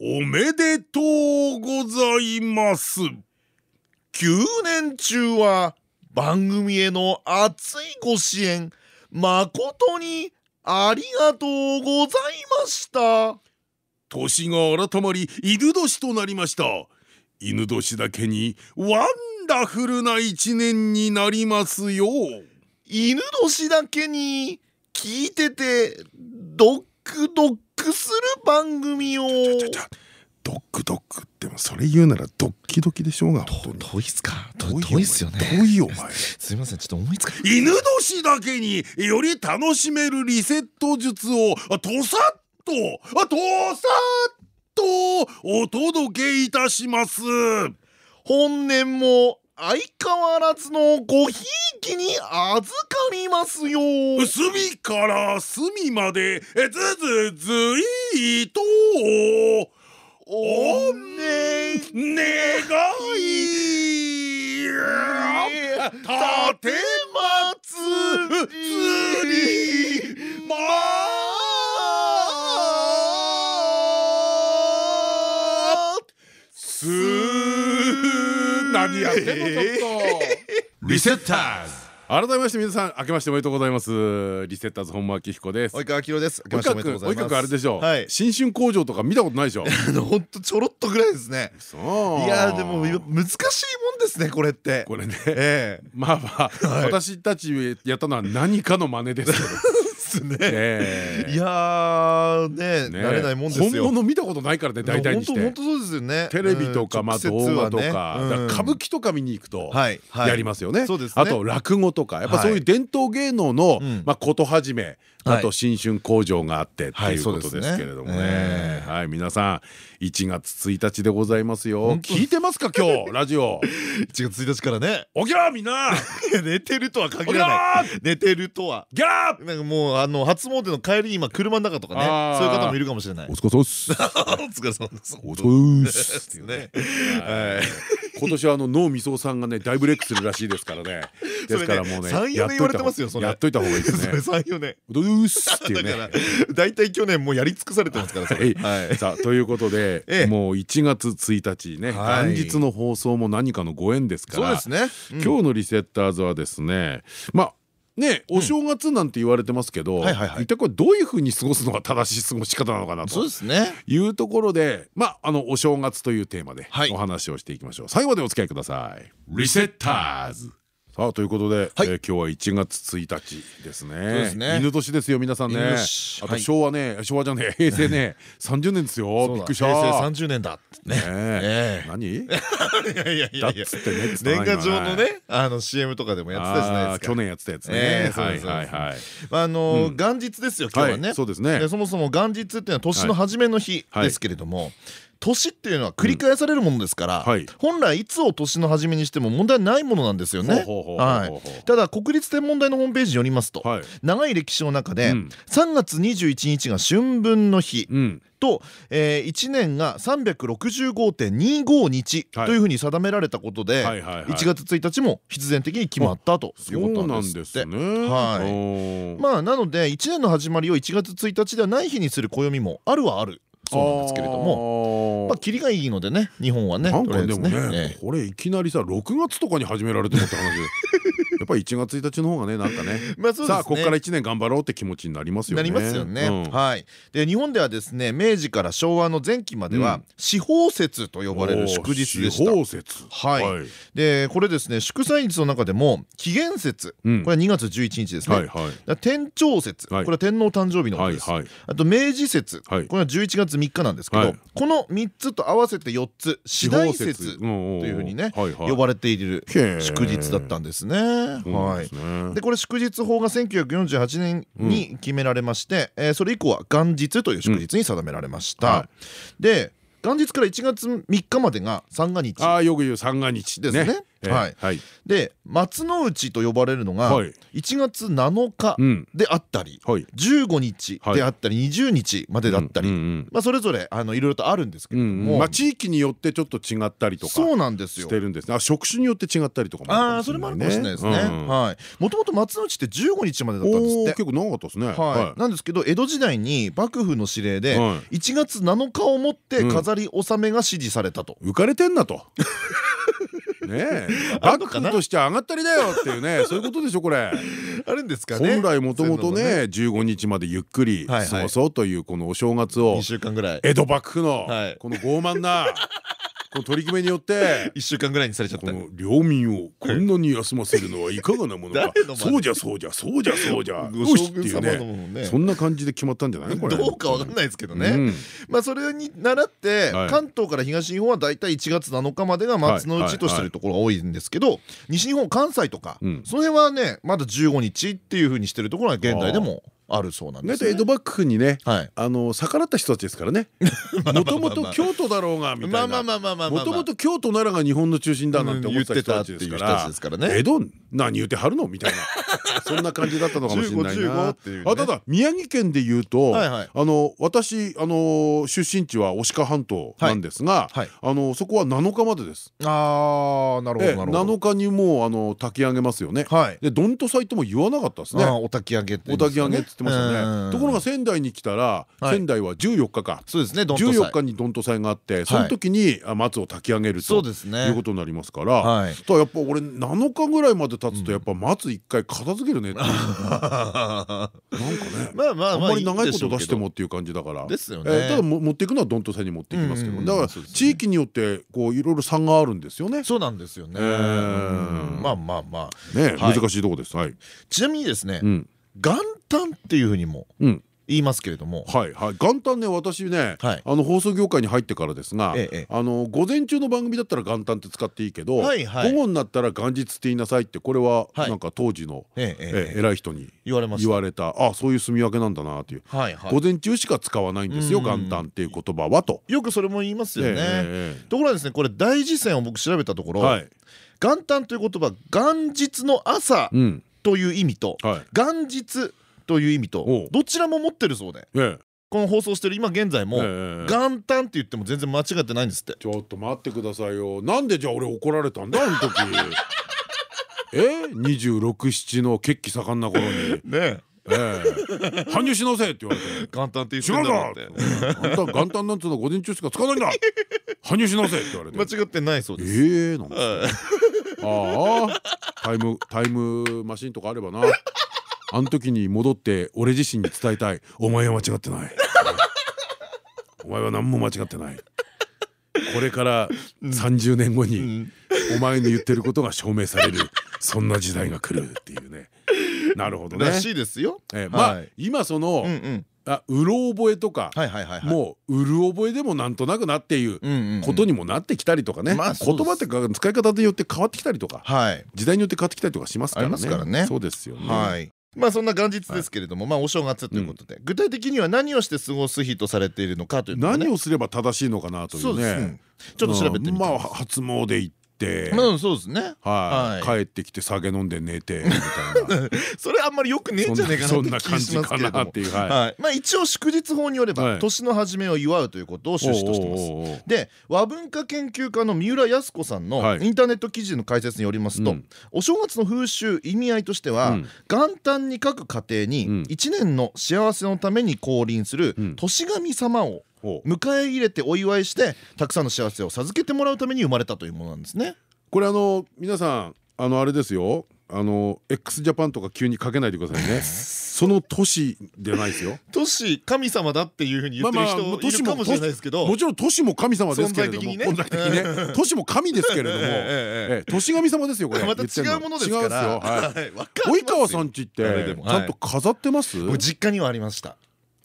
おめでとうございます。9年中は番組への熱いご支援誠にありがとうございました。年が改まり犬年となりました。犬年だけにワンダフルな一年になりますよ。犬年だけに聞いててドックドックする番組を。ドックドックってもそれ言うならドッキドキでしょうが遠いっすか？遠いっすよね。遠いよお前。すいませんちょっと思いつか犬年だけにより楽しめるリセット術をとさっととさっとお届けいたします。本年も相変わらずのごひいきに預かりますよ。隅から隅までずずずいとおね願い。たて何やってんのちょっと。リセッターズ。改めまして皆さん明けましておめでとうございます。リセッターズ本間明彦です。及川明です。明けましておめでとうございます。及川君あれでしょう。新春工場とか見たことないでしょ ほんとちょろっとぐらいですね。そういやでも難しいもんですねこれって。これね。まあまあ 私たちやったのは何かの真似ですけどすね。いやね慣れないもんですよ。本物見たことないからね大体にして。本当そうですよね。テレビとかまあ動画とか。歌舞伎とか見に行くとやりますよね。あと落語とか。やっぱそういう伝統芸能のまあことはじめあと新春工場があってっていうことですけれどもね。はい皆さん1月1日でございますよ。聞いてますか今日 ラジオ。1月1日からね。起きろみんな。寝てるとは限らない。寝てるとは。ギャー。なんかもうあの初詣の帰り今車の中とかねそういう方もいるかもしれない。お疲れ様です。お疲れ様です。お疲れ様です。ね。今年はあの脳みそさんがね大ブレイクするらしいですからね。ですからもうね。やっといた方がいいですね。三四年。どうすっていうね。大体去年もうやり尽くされてますから。はい。さあということでもう1月1日ね元日の放送も何かのご縁ですから。そうですね。今日のリセッターズはですね。まあねお正月なんて言われてますけど一体これどういうふうに過ごすのが正しい過ごし方なのかなというところでまああのお正月というテーマでお話をしていきましょう最後までお付き合いくださいリセッターズさあということで、はえ今日は1月1日ですね。犬年ですよ皆さんね。あと昭和ね昭和じゃね 平成ね30年ですよ。びっくりした。平成30年だ。ね。何？いやいやいや年賀状のねあの CM とかでもやってたじゃないですか。去年やってたやつね。はいはいはい。あの元日ですよ今日はね。そうですね。そもそも元日っていうのは年の初めの日ですけれども。年っていうのは繰り返されるものですから、本来いつを年の初めにしても問題ないものなんですよね。ただ国立天文台のホームページによりますと、長い歴史の中で3月21日が春分の日、と、えー、1年が365.25日というふうに定められたことで1月1日も必然的に決まったということなんですって。まあなので1年の始まりを1月1日ではない日にする暦もあるはあるそうなんですけれども。まあ切りがいいのでね日本はねなんかでもねこれいきなりさ6月とかに始められてもって話やっぱり1月1日の方がねなんかね。さあここから1年頑張ろうって気持ちになりますよね。なりますよね。はい。で日本ではですね明治から昭和の前期までは司法節と呼ばれる祝日でした。はい。でこれですね祝祭日の中でも紀元節。これは2月11日ですね。天長節。これは天皇誕生日のことです。あと明治節。これは11月3日なんですけどこの3つと合わせて4つ四大節というふうにね呼ばれている祝日だったんですね。はい、でこれ祝日法が1948年に決められまして、えそれ以降は元日という祝日に定められました。で元日から1月3日までが三が日。ああよく言う三が日ですね。はいで松の内と呼ばれるのが1月7日であったり15日であったり20日までだったりまあそれぞれあのいろいろとあるんですけども。まあ地域によってちょっと違ったりとかそうなんですよ。してるんですあ職種によって違ったりとかもああそれもあるかもしれないですね。はい。もともと松の内って15日までだったんですって。結構長かったですね。はい。なんですけど江戸時代に幕府の指令で1月7日をもって飾り納めが指示されたと。浮かれてんなとねえ。幕府として上がったりだよっていうね。そういうことでしょこれ。あるんですかね。本来もともとね15日までゆっくり過ごそうというこのお正月を2週間ぐらい。江戸幕府のこの傲慢な この取り決めによって 1週間ぐらいにされちゃった。領民をこんなに休ませるのはいかがなものか。そうじゃそうじゃそうじゃそうじゃ。よしっていうね。そんな感じで決まったんじゃない？これ。どうかわかんないですけどね。まあそれに倣って関東から東日本はだいたい1月7日までが松の内としてるところが多いんですけど西日本関西とかその辺はねまだ15日っていうふうにしてるところが現代でもあるそうなんですね。江戸幕府にね、あの逆らった人たちですからね。もともと京都だろうがみたいな。もともと京都ならが日本の中心だなんて思ってた人たちですから。江戸何言ってはるのみたいな。そんな感じだったのかもしれないな。あただ宮城県で言うと、あの私あの出身地は牡鹿半島なんですが、あのそこは7日までです。ああなるほど。7日にもうあの炊き上げますよね。でどんと祭とも言わなかったですね。お炊き上げお炊き上げってましたね。ところが仙台に来たら仙台は14日か。そうですね14日にどんと祭があってその時に松を炊き上げるということになりますからやっぱ俺7日ぐらいまで経つとやっぱ松一回片付けるねっていう。なんかねまあまああんまり長いこと出してもっていう感じだから。ですよね。ただ持っていくのはどんと祭に持っていきますけどだから地域によってこういろいろ差があるんですよね。そうなんですよね。まあまあまあ。ね難しいとこです。ちなみにですね元旦っていうふうにも言いますけれども、はいはい。元旦ね私ね、あの放送業界に入ってからですが、あの午前中の番組だったら元旦って使っていいけど、午後になったら元日って言いなさいってこれはなんか当時の偉い人に言われたあそういう住み分けなんだなっていう。午前中しか使わないんですよ元旦っていう言葉はと。よくそれも言いますよね。ところがですねこれ大辞典を僕調べたところ元旦という言葉元日の朝という意味と、元日という意味とどちらも持ってるそうで。この放送してる今現在も元旦って言っても全然間違ってないんですって。ちょっと待ってくださいよ。なんでじゃあ俺怒られたんだあの時。え？二十六七の血気盛んな頃に。ねえ。搬入しなせって言われて。元旦って言ってんだって。あんた元旦なんつうの午前中しか使わないんだ。搬入しなせって言われて。間違ってないそうです。ええなんああタイムタイムマシンとかあればな。あの時に戻って俺自身に伝えたい。お前は間違ってない。お前は何も間違ってない。これから30年後にお前の言ってることが証明される。そんな時代が来るっていうね。なるほどね。らしいですよ。まあ今そのあうろ覚えとかもううる覚えでもなんとなくなっていうことにもなってきたりとかね。言葉って使い方によって変わってきたりとか時代によって変わってきたりとかしますからね。そうですよね。まあそんな元日ですけれども、まあお正月ということで、具体的には何をして過ごす日とされているのかという何をすれば正しいのかなというねちょっと調べてみまあ初詣行って。うんそうですね。はい。帰ってきて酒飲んで寝てみたいな。それあんまりよくねえんじゃねえかなって気しますけれども。まあ一応祝日法によれば年の初めを祝うということを趣旨としてます。で和文化研究家の三浦靖子さんのインターネット記事の解説によりますとお正月の風習意味合いとしては元旦に各家庭に一年の幸せのために降臨する年神様を迎え入れてお祝いしてたくさんの幸せを授けてもらうために生まれたというものなんですね。これあの皆さんあのあれですよ。あの x ジャパンとか急にかけないでくださいね。その都市ではないですよ。都市神様だっていうふうに言ってる人いるかもしれないですけど。もちろん都市も神様ですけれども。本来的にね。都市も神ですけれども。都市神様ですよこれ。また違うものですから。及川さんちってちゃんと飾ってます？実家にはありました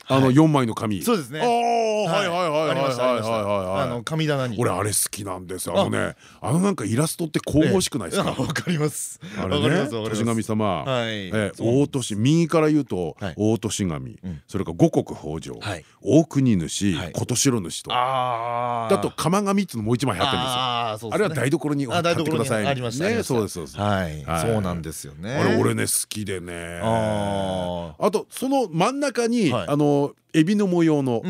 あの四枚の紙。そうですね。ああはいはいはいはいはい。はい。あの神棚に。俺あれ好きなんです。よあのねあ。のなんかイラストって神々しくないですか？わかります。あれね年神様大年右から言うと大年神。それから五穀豊穣。大国主琴城主と。だと釜が三つのもう一枚入ってるんですよ。あれは台所に貼ってくださいね。そうですそうです。はい。そうなんですよね。あれ俺ね好きでね。あとその真ん中にあのエビの模様の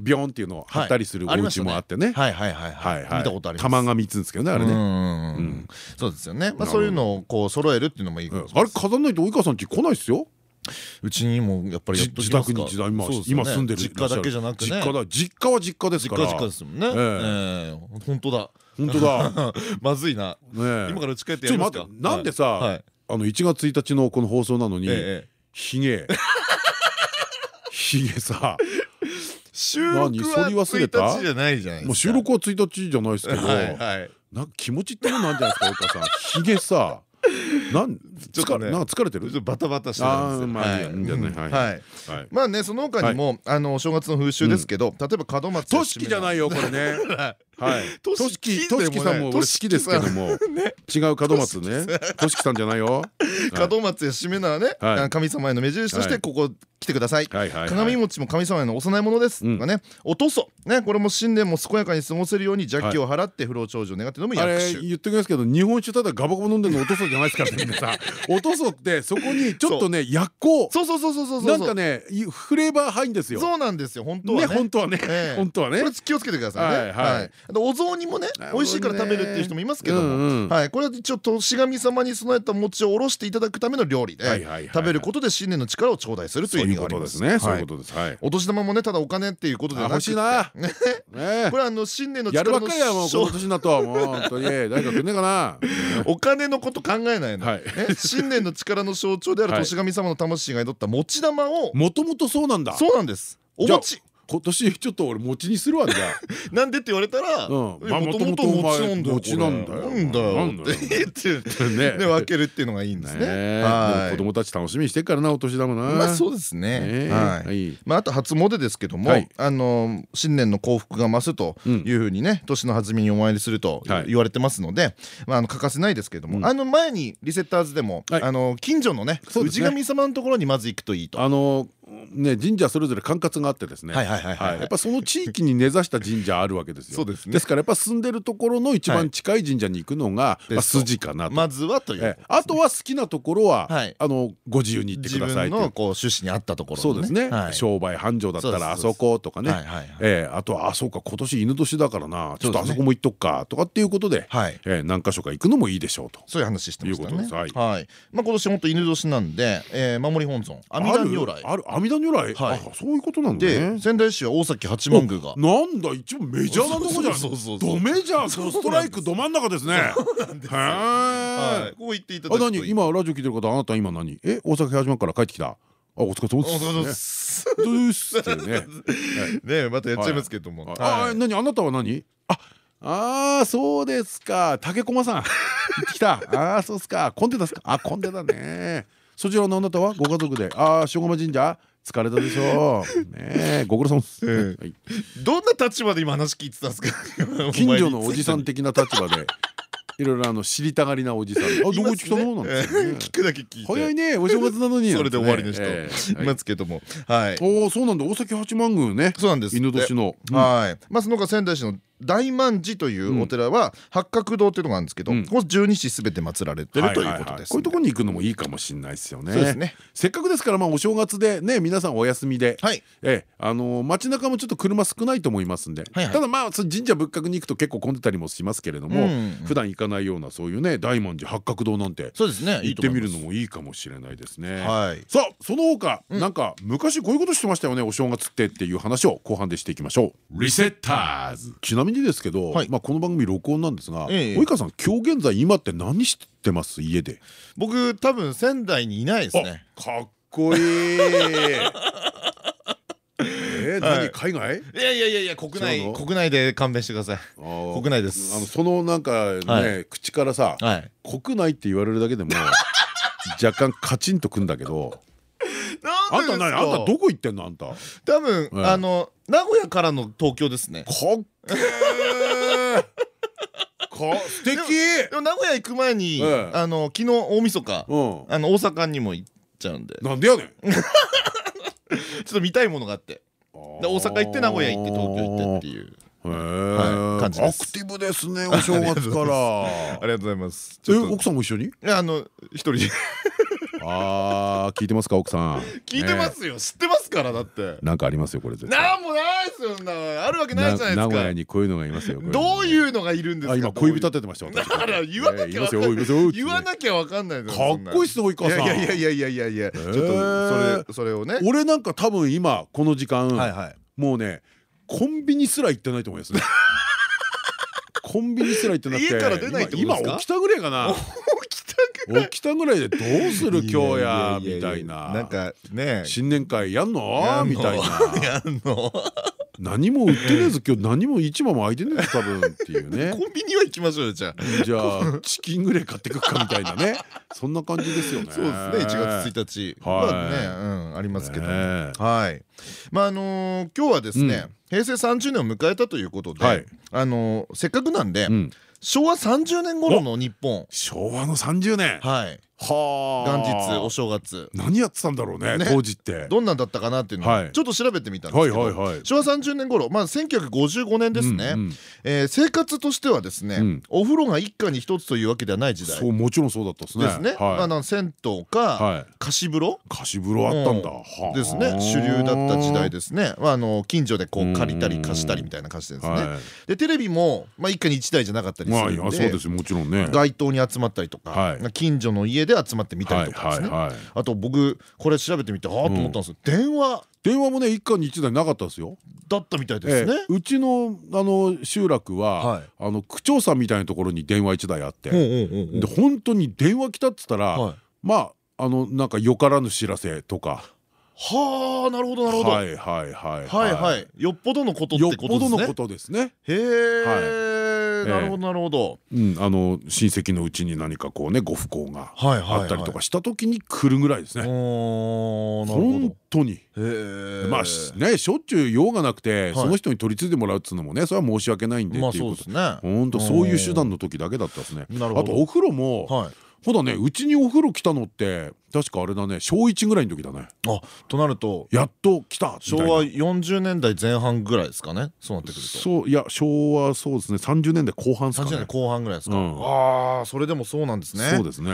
ビョンっていうのを貼ったりするお家もあってね。はいはいはいはい。見たことあります。玉が三つですけどねあれね。そうですよね。まあそういうのをこう揃えるっていうのもいいあれ飾んないと及川さんち来ないですよ。うちにもやっぱり自宅に今住んでる実家だけじゃなくて実家だ。実家は実家ですから。実家ですもんね。本当だ。本当だ。まずいな。今から家帰ってやりますか。なんでさあの1月1日のこの放送なのにひげひげさ。収録は1日じゃないじゃないもう収録は1日じゃないですけど。なんか気持ちってものなんじゃないですかお母さん。ひげさ。なんちょっとなんか疲れてる？バタバタしてる。んですよはい。まあねその他にもあの正月の風習ですけど例えば門松としきじゃないよこれね はい。としきとしきさんも俺好きですけども。違う門松ね。としきさん。じゃないよ。門松やしめ縄ね。神様への目印としてここ来てください。鏡餅も神様へのお供え物です。とかねおとそねこれも新年も健やかに過ごせるように邪気を払って不老長寿を願って飲む薬酒言っておきますけど日本酒ただガバガバ飲んでるのおとそじゃないですから ねさおとそってそこにちょっとね薬効。そうそうそうそうそうなんかねフレーバー入んですよ。そうなんですよ。本当はね。本当はね。本当気をつけてくださいね。はいお雑煮もね美味しいから食べるっていう人もいますけども。はい。これは一応年神様に備えた餅をおろしていただくための料理で食べることで新年の力を頂戴するという意味がありますね。そういうことです。お年玉もねただお金っていうことで欲しいな。これあの新年のやるばっかりやもうこの年だともう本当に。誰かくんねえかな。お金のこと考えないの。新年の力の象徴である年神様の魂が宿った持ち玉を。もともとそうなんだ。そうなんです。お餅。今年ちょっと俺餅にするわじゃ なんでって言われたらもともと餅なんだよなんだよ。って 分けるっていうのがいいんですね。子供たち楽しみにしてからなお年玉な。まあそうですね。はい。まああと初詣ですけどもあの新年の幸福が増すというふうにね年の初めにお参りすると言われてますのでまあ欠かせないですけどもあの前にリセッターズでもあの近所のね。氏神様のところにまず行くといいと。あのね神社それぞれ管轄があってですね。やっぱその地域に根ざした神社あるわけですよ。ですからやっぱ住んでるところの一番近い神社に行くのが筋かなと。まずはというあとは好きなところはあのご自由に行ってください自分のこう趣旨に合ったところそうですね。商売繁盛だったらあそことかね。あとはあそうか今年犬年だからな。ちょっとあそこも行っとくかとかっていうことで何箇所か行くのもいいでしょうと。そういう話してましたね。はい。まあ今年本当犬年なんで守り本尊。阿弥陀如来。ある？阿弥陀如来？はい。そういうことなんで仙台市は大崎八幡宮が。なんだ一番メジャーなとこじゃん。ドメジャーストライクど真ん中ですね。はい。こう言っていただくと今ラジオ聞いてる方あなた今何？え大崎八幡から帰ってきた？あお疲れ様です。です。ってね。ねまたやっちゃいますけども。あ何？あなたは何？ああそうですか。竹駒さん。行ってきた。ああそうですか。コンテですか？あコンテだね。そちらのあなたはご家族でああ塩釜神社疲れたでしょう。ねご苦労様です。どんな立場で今話聞いてたんですか？近所のおじさん的な立場で。いろいろあの知りたがりなおじさん。あ、どこ行きたのなんて。聞くだけ聞いて。早いね、お正月なのに。それで終わりの人。いますけども。はい。おお、そうなんだ。大崎八幡宮ね。そうなんです。犬年の。はい。まあ、その他仙台市の大満寺というお寺は八角堂っていうのがあるんですけど、ここ十二支すべて祀られてるということです。こういうところに行くのもいいかもしれないですよね。そうですね。せっかくですからまあお正月でね皆さんお休みで、えあの街中もちょっと車少ないと思いますんで、ただまあ神社仏閣に行くと結構混んでたりもしますけれども、普段行かないようなそういうね大満寺八角堂なんてそうですね行ってみるのもいいかもしれないですね。さあその他なんか昔こういうことしてましたよねお正月ってっていう話を後半でしていきましょう。リセッターズちなみにですけど。まあこの番組録音なんですが及川さん今日現在今って何してます？家で。僕多分仙台にいないですね。かっこいい。え何海外？いやいやいやいや国内国内で勘弁してください。国内です。あのそのなんかね口からさ国内って言われるだけでも 若干カチンとくんだけどなあんた何？あんたどこ行ってんの？あんた。多分あの名古屋からの東京ですね。かっけー。か素敵。でも名古屋行く前にあの昨日大晦日あの大阪にも行っちゃうんで。なんでやねん。ちょっと見たいものがあって。大阪行って名古屋行って東京行ってっていう。感じアクティブですねお正月から。ありがとうございます。奥さんも一緒に？あの一人でああ聞いてますか奥さん。聞いてますよ。知ってますからだって。なんかありますよこれなんもないですよあるわけないじゃないですか。名古屋にこういうのがいますよどういうのがいるんですか今恋人立ててましただから言わなきゃ言わなきゃわかんないかっこいいっすね及川さん。いやいやいやいやいやいやちょっとそれそれをね。俺なんか多分今この時間もうねコンビニすら行ってないと思いますね。コンビニすら行ってなくて。家から出ないって今起きたぐらいかな起きたぐらいでどうする？今日やみたいな。なんかね。新年会やんの？みたいな。やんの？何も売ってねえぞ。今日何も市場も開いてねえぞ多分っていうね。コンビニは行きましょうよじゃあ。じゃあチキンぐらい買ってくかみたいなね。そんな感じですよね。そうですね。1月1日。まあねうんありますけどはい。まああの今日はですね平成30年を迎えたということであのせっかくなんで昭和30年頃の日本。昭和の30年。はい元日お正月。何やってたんだろうね当時って。どんなんだったかなっていうのをちょっと調べてみたんですけど。昭和30年頃まあ1955年ですね。生活としてはですねお風呂が一家に一つというわけではない時代。そうもちろんそうだったですね。ですね。あの銭湯か貸し風呂？貸し風呂あったんだ。ですね。主流だった時代ですね。あの近所でこう借りたり貸したりみたいな感じですね。でテレビもまあ一家に一台じゃなかったりするんで。そうですもちろんね。街頭に集まったりとか。近所の家で集まってみたりとかですね。あと僕これ調べてみてはあと思ったんですよ。電話。電話もね一家に一台なかったですよ。だったみたいですね。うちのあの集落はあの区長さんみたいなところに電話一台あって。で本当に電話来たっつったらまああのなんかよからぬ知らせとか。はあなるほどなるほど。はいはいはいはい。はいよっぽどのことってことですね。よっぽどのことですね。へえなるほどなるほど。うんあの親戚のうちに何かこうねご不幸があったりとかした時に来るぐらいですね。本当に。まあねしょっちゅう用がなくてその人に取り次いでもらうっつうのもねそれは申し訳ないんでっていうこと。本当そういう手段の時だけだったですね。あとお風呂もほだね。うちにお風呂来たのって確かあれだね。小1ぐらいの時だね。あとなるとやっと来た昭和40年代前半ぐらいですかね？そうなってくると。そういや昭和そうですね。30年代後半ですかね。30年代後半ぐらいですか。ああそれでもそうなんですね。そうですね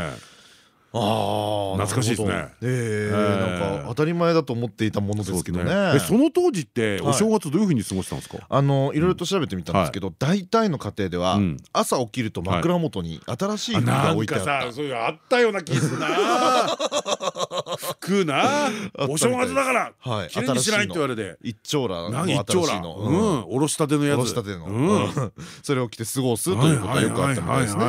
ああ懐かしいですね。ええなんか当たり前だと思っていたものですけどね。その当時ってお正月どういうふうに過ごしたんですか？あのいろいろと調べてみたんですけど大体の家庭では朝起きると枕元に新しい服が置いてあった。そういうあったような気するな。服な。お正月だからきれいにしないって言われて。一丁羅の新しいの。うん。おろしたてのやつ。おろしたての。それを着て過ごすということがよくあったみたいですね。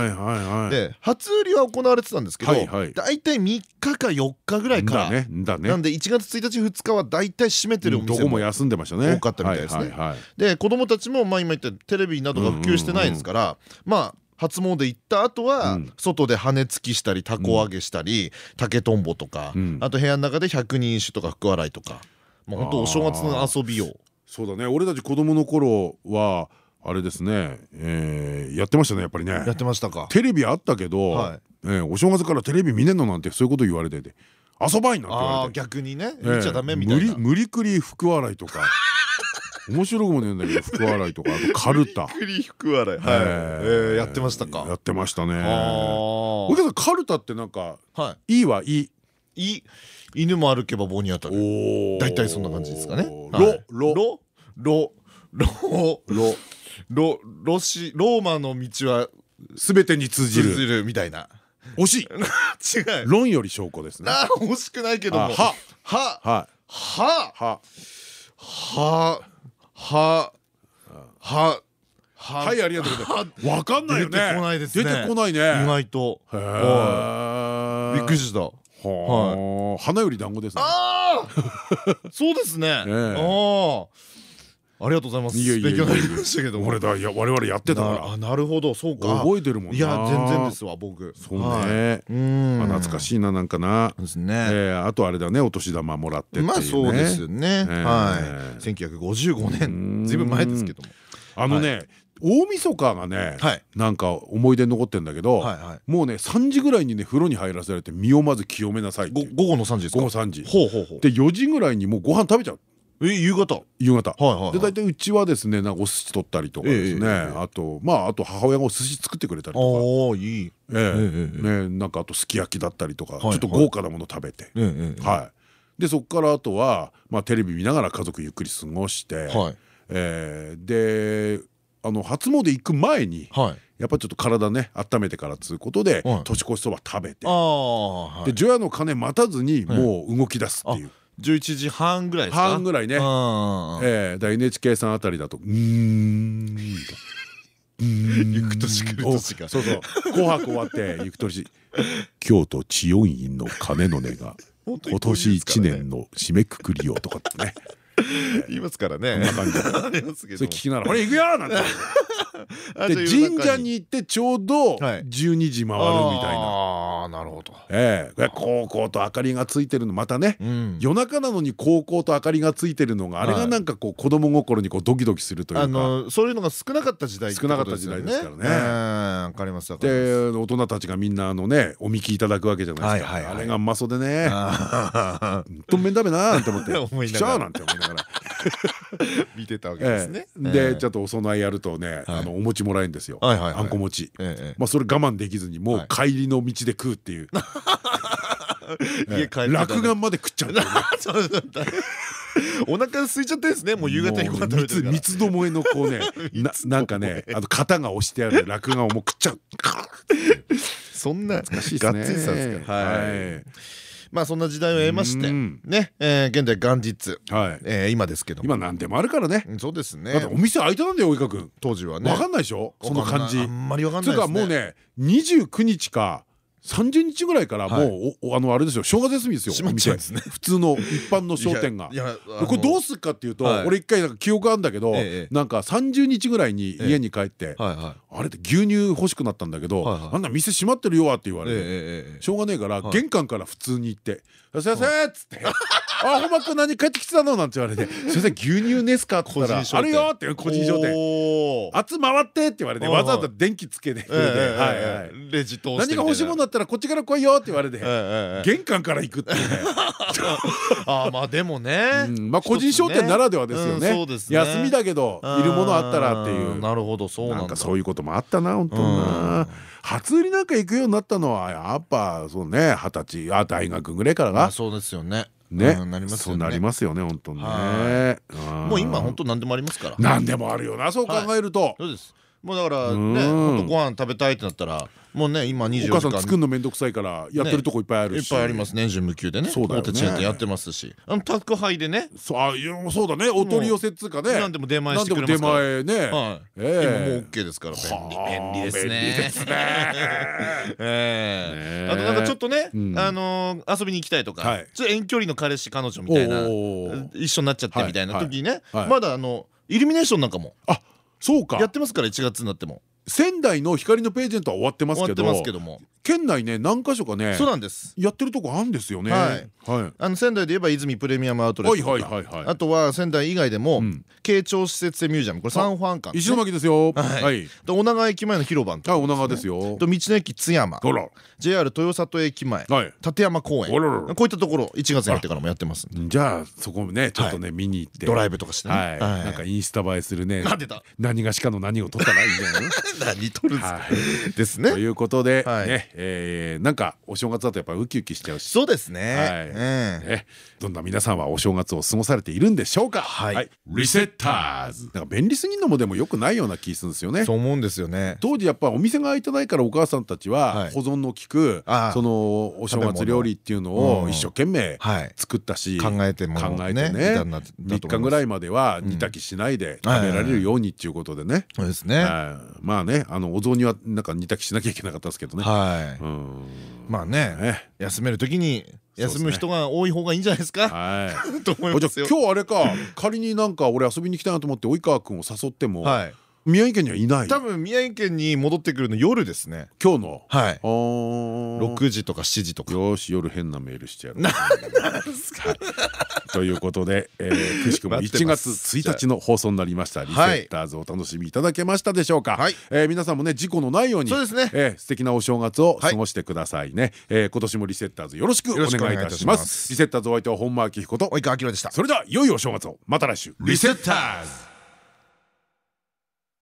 で初売りは行われてたんですけど大体3日か4日ぐらいから。なんで1月1日2日は大体閉めてるお店も休んでましたね。多かったみたいですね。で子供たちもまあ今言ったテレビなどが普及してないですからまあ初詣行った後は外で羽根つきしたりたこ揚げしたり竹とんぼとかあと部屋の中で百人一首とか福笑いとかもう本当お正月の遊びを。そうだね。俺たち子供の頃はあれですね、えー、やってましたねやっぱりね。やってましたか。テレビあったけど、はい、えー、お正月からテレビ見ねんのなんてそういうこと言われてて遊ばいなんて言われて。逆にね。見ちゃダメみたいな。無理くり福笑いとか。面白くもねえんだけど福笑いとかあとカルタ。無理福笑い。はい。やってましたか。やってましたね。お客さんカルタってなんかい。いはいいい。い犬も歩けば棒に当たる。大体そんな感じですかね。ロロロロロロロロシローマの道はすべてに通じるみたいな惜しい。違う。論より証拠ですね。あ惜しくないけども。は。は。はは。は。は。は。は。は。いありがとうございます。わかんないよね。出てこないですね。出てこないね。意外と。びっくりした。はい。花より団子ですね。ああそうですね。ああありがとうございます。勉強になりましたけど俺だいや我々やってたから。なるほど。そうか。覚えてるもんいや全然ですわ僕。そうね。懐かしいななんかな。ですね。あとあれだねお年玉もらってまあそうですよね。はい。1955年。ずいぶん前ですけども。あのね大晦日がねなんか思い出に残ってんだけどもうね3時ぐらいにね風呂に入らせられて身をまず清めなさい午後の3時ですか？午後3時。で4時ぐらいにもうご飯食べちゃうえ夕方？夕方。で大体うちはですねなんかお寿司取ったりとかですね。あとまああと母親がお寿司作ってくれたりとか。ああいい。ねなんかあとすき焼きだったりとか。ちょっと豪華なもの食べて。はい。でそこからあとはまあテレビ見ながら家族ゆっくり過ごして。であの初詣行く前にやっぱちょっと体ね温めてからつうことで年越しそば食べて。で除夜の鐘待たずにもう動き出すっていう。11時半ぐらいですか？半ぐらいね。ええだ NHK さんあたりだと「うん」行く年来る年が。そうそう「紅白」終わって行く年。京都知恩院の鐘の音が今年一年の締めくくりをとかってね 言いますからね。それ聞きながら、これ行くよなんて。で神社に行ってちょうど12時回るみたいな。ああなるほど。ええ高校と明かりがついてるのまたね夜中なのに高校と明かりがついてるのがあれがなんかこう子供心にこうドキドキするというか。あのそういうのが少なかった時代少なかった時代ですからね。わかります。で大人たちがみんなあのねおみきいただくわけじゃないですか。あれがうまそうでね。とめんだめななんて思って。しちゃうなんて思いながら。見てたわけですね。でちょっとお供えやるとねあのお餅もらえるんですよ。あんこ餅。まあそれ我慢できずにもう帰りの道で食うっていう。家帰落眼まで食っちゃ う。お腹空いちゃってですね。もう夕方にご飯食べてる三つどもえのこうねなんかねあの型が押してある落眼をもう食っちゃう。そんな懐かしいですねはいまあそんな時代を得ましてね現代元日。今ですけど今何でもあるからね。そうですね。お店開いてたんだよ及川君当時はね。分かんないでしょ？その感じ。あんまり分かんないですね。もうね29日か30日ぐらいからもうあのあれですよ。正月休みですよ。普通の一般の商店が。これどうすっかっていうと俺一回なんか記憶あるんだけどなんか30日ぐらいに家に帰ってあれって牛乳欲しくなったんだけどあんな店閉まってるよって言われてしょうがねえから玄関から普通に行って「すいません」っつって「あほんまくん何帰ってきてたの?」なんて言われて「すいません牛乳ですか?」って言ったら「あるよ」って個人商店「圧回って」って言われてわざわざ電気つけてレジ通何が欲しいものだったらこっちから来いよって言われて。玄関から行くっていうね。あまあでもね。まあ個人商店ならではですよね。休みだけどいるものあったらっていう。なるほどそうなんかそういうこともあったな本当な。初売りなんか行くようになったのはやっぱそうね二十歳。あ大学ぐらいからがそうですよねね、そうなりますよね本当ね。もう今本当何でもありますから。何でもあるよなそう考えると。そうです。もうだからね本当ご飯食べたいってなったらもうね今24時間お母さん作るの面倒くさいからやってるとこいっぱいあるし。いっぱいあります年中無休でね。そうだよね。やってますし。あの宅配でね。そうそうだね。お取り寄せっつうかね。何でも出前してくれますから。出前ね。今もう OK ですから。便利ですね。あとなんかちょっとねあの遊びに行きたいとかちょっと遠距離の彼氏彼女みたいな一緒になっちゃってみたいな時にねまだあのイルミネーションなんかも。あそうか。やってますから1月になっても。仙台の光のページェントは終わってますけど県内ね何箇所かねそうなんです。やってるとこあるんですよね。はい。あの仙台で言えば泉プレミアムアウトレットとか。あとは仙台以外でも慶長施設ミュージアム。これ三ファン館石巻ですよ。はい。女川駅前の広場あ女川ですよ。と道の駅津山。JR 豊里駅前。立山公園。こういったところ1月に入ってからもやってます。じゃあそこねちょっとね見に行って。ドライブとかしてね。なんかインスタ映えするね。何がしかの何を撮ったらいいんじゃない何撮るですね。ということでねえなんかお正月だとやっぱウキウキしちゃうし。そうですね。どんな皆さんはお正月を過ごされているんでしょうか？はい。リセッターズ。なんか便利すぎんのもでもよくないような気するんですよね。そう思うんですよね。当時やっぱお店が開いてないからお母さんたちは保存の効くそのお正月料理っていうのを一生懸命作ったし考えてね3日ぐらいまでは煮炊きしないで食べられるようにっていうことでね。そうですね。まあねあのお雑煮はなんか煮炊きしなきゃいけなかったですけどね。はいまあね休める時に休む人が多い方がいいんじゃないですか？はい。と思いますよ。今日あれか仮になんか俺遊びに来たいなと思って及川君を誘っても。はい。宮城県にはいない。多分宮城県に戻ってくるの夜ですね。今日の？はい。6時とか7時とか。よし夜変なメールしちゃう。なんですか。ということでくしくも1月1日の放送になりました。リセッターズお楽しみいただけましたでしょうか。皆さんもね事故のないようにそうですね。素敵なお正月を過ごしてくださいね。今年もリセッターズよろしくお願いいたします。リセッターズお相手は本間明彦と及川明でしたそれでは良いお正月を。また来週。リセッターズ